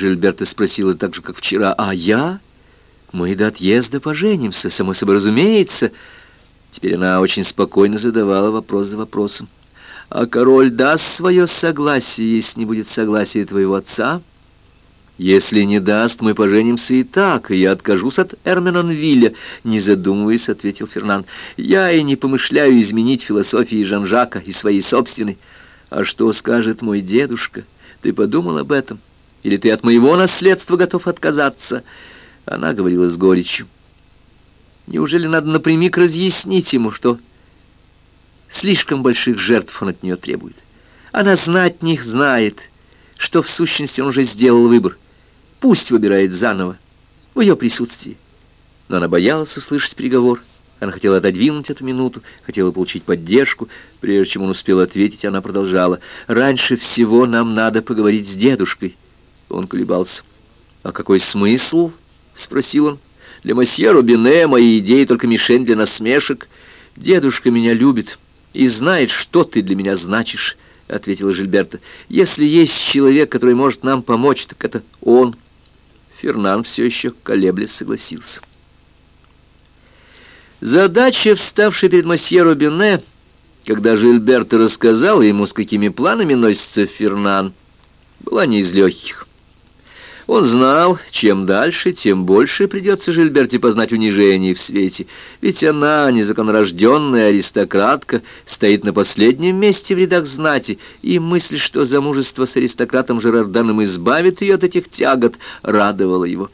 Жильберта спросила так же, как вчера. «А я? Мы до отъезда поженимся, само собой разумеется». Теперь она очень спокойно задавала вопрос за вопросом. «А король даст свое согласие, если не будет согласия твоего отца?» «Если не даст, мы поженимся и так, и я откажусь от Эрменонвилля», — не задумываясь, ответил Фернан. «Я и не помышляю изменить философии Жан-Жака и своей собственной. А что скажет мой дедушка? Ты подумал об этом? Или ты от моего наследства готов отказаться?» Она говорила с горечью. «Неужели надо напрямик разъяснить ему, что слишком больших жертв он от нее требует? Она знать них знает, что в сущности он уже сделал выбор». Пусть выбирает заново, в ее присутствии. Но она боялась услышать приговор. Она хотела отодвинуть эту минуту, хотела получить поддержку. Прежде чем он успел ответить, она продолжала. «Раньше всего нам надо поговорить с дедушкой». Он колебался. «А какой смысл?» — спросил он. «Для мосье Рубине мои идеи только мишень для насмешек. Дедушка меня любит и знает, что ты для меня значишь», — ответила Жильберта. «Если есть человек, который может нам помочь, так это он». Фернан все еще колеблясь согласился. Задача, вставшая перед мосье Робине, когда Жильберт рассказал ему, с какими планами носится Фернан, была не из легких. Он знал, чем дальше, тем больше придется Жильберте познать унижение в свете, ведь она, незаконнорожденная аристократка, стоит на последнем месте в рядах знати, и мысль, что замужество с аристократом Жерарданом избавит ее от этих тягот, радовала его.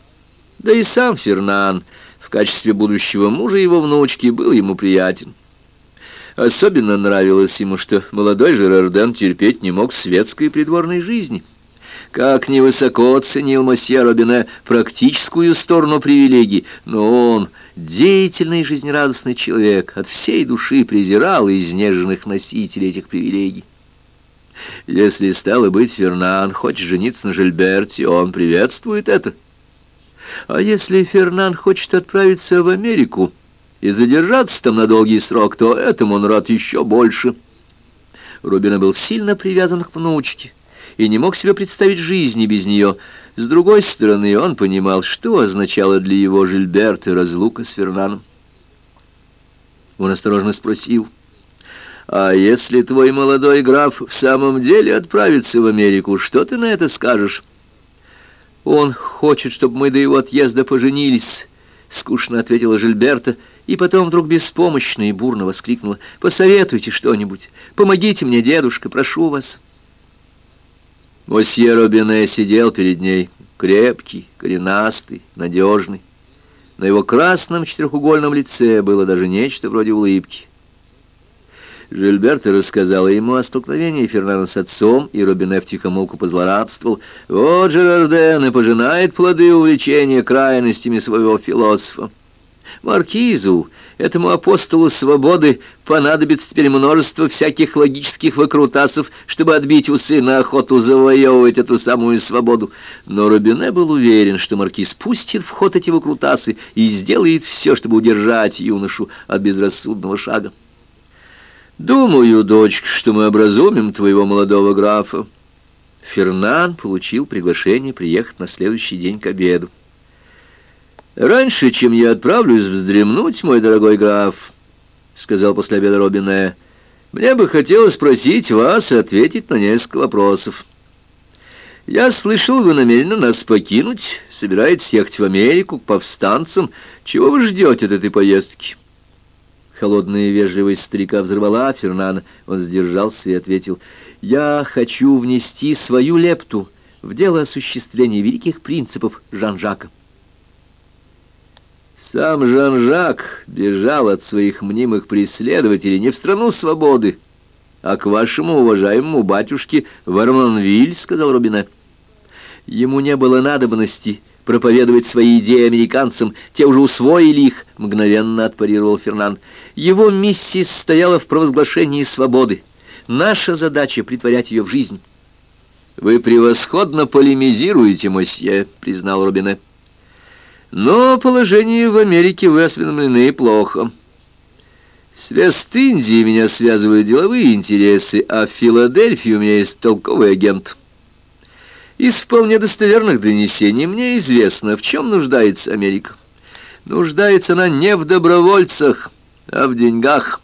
Да и сам Фернан в качестве будущего мужа его внучки был ему приятен. Особенно нравилось ему, что молодой Жерарден терпеть не мог светской придворной жизни — как невысоко ценил мосье Робине практическую сторону привилегий, но он, деятельный и жизнерадостный человек, от всей души презирал изнеженных носителей этих привилегий. Если стало быть, Фернан хочет жениться на Жильберте, он приветствует это. А если Фернан хочет отправиться в Америку и задержаться там на долгий срок, то этому он рад еще больше. Рубина был сильно привязан к внучке и не мог себе представить жизни без нее. С другой стороны, он понимал, что означало для его Жильберта разлука с Фернаном. Он осторожно спросил, «А если твой молодой граф в самом деле отправится в Америку, что ты на это скажешь?» «Он хочет, чтобы мы до его отъезда поженились», — скучно ответила Жильберта, и потом вдруг беспомощно и бурно воскликнула, «Посоветуйте что-нибудь, помогите мне, дедушка, прошу вас». Мосье Робине сидел перед ней, крепкий, коренастый, надежный. На его красном четырехугольном лице было даже нечто вроде улыбки. Жильберта рассказала ему о столкновении Фернана с отцом, и Робине втихомолку позлорадствовал. Вот Жерарден и пожинает плоды увлечения крайностями своего философа. Маркизу, этому апостолу свободы, понадобится теперь множество всяких логических выкрутасов, чтобы отбить у сына охоту завоевывать эту самую свободу. Но Робине был уверен, что маркиз пустит в ход эти выкрутасы и сделает все, чтобы удержать юношу от безрассудного шага. «Думаю, дочка, что мы образумим твоего молодого графа». Фернан получил приглашение приехать на следующий день к обеду. «Раньше, чем я отправлюсь вздремнуть, мой дорогой граф», — сказал после обеда Робине, — «мне бы хотелось спросить вас и ответить на несколько вопросов. Я слышал, вы намерены нас покинуть, собираетесь ехать в Америку к повстанцам. Чего вы ждете от этой поездки?» Холодная вежливость старика взорвала Фернана. Он сдержался и ответил, «Я хочу внести свою лепту в дело осуществления великих принципов Жан-Жака». Сам Жан-Жак бежал от своих мнимых преследователей не в страну свободы, а к вашему уважаемому батюшке в Арманвиль, — сказал Рубине. Ему не было надобности проповедовать свои идеи американцам, те уже усвоили их, — мгновенно отпарировал Фернан. Его миссия состояла в провозглашении свободы. Наша задача — притворять ее в жизнь. — Вы превосходно полемизируете, мосье, — признал Рубине. Но положение в Америке вы осведомлены плохо. С Вест-Индией меня связывают деловые интересы, а в Филадельфии у меня есть толковый агент. Из вполне достоверных донесений мне известно, в чем нуждается Америка. Нуждается она не в добровольцах, а в деньгах.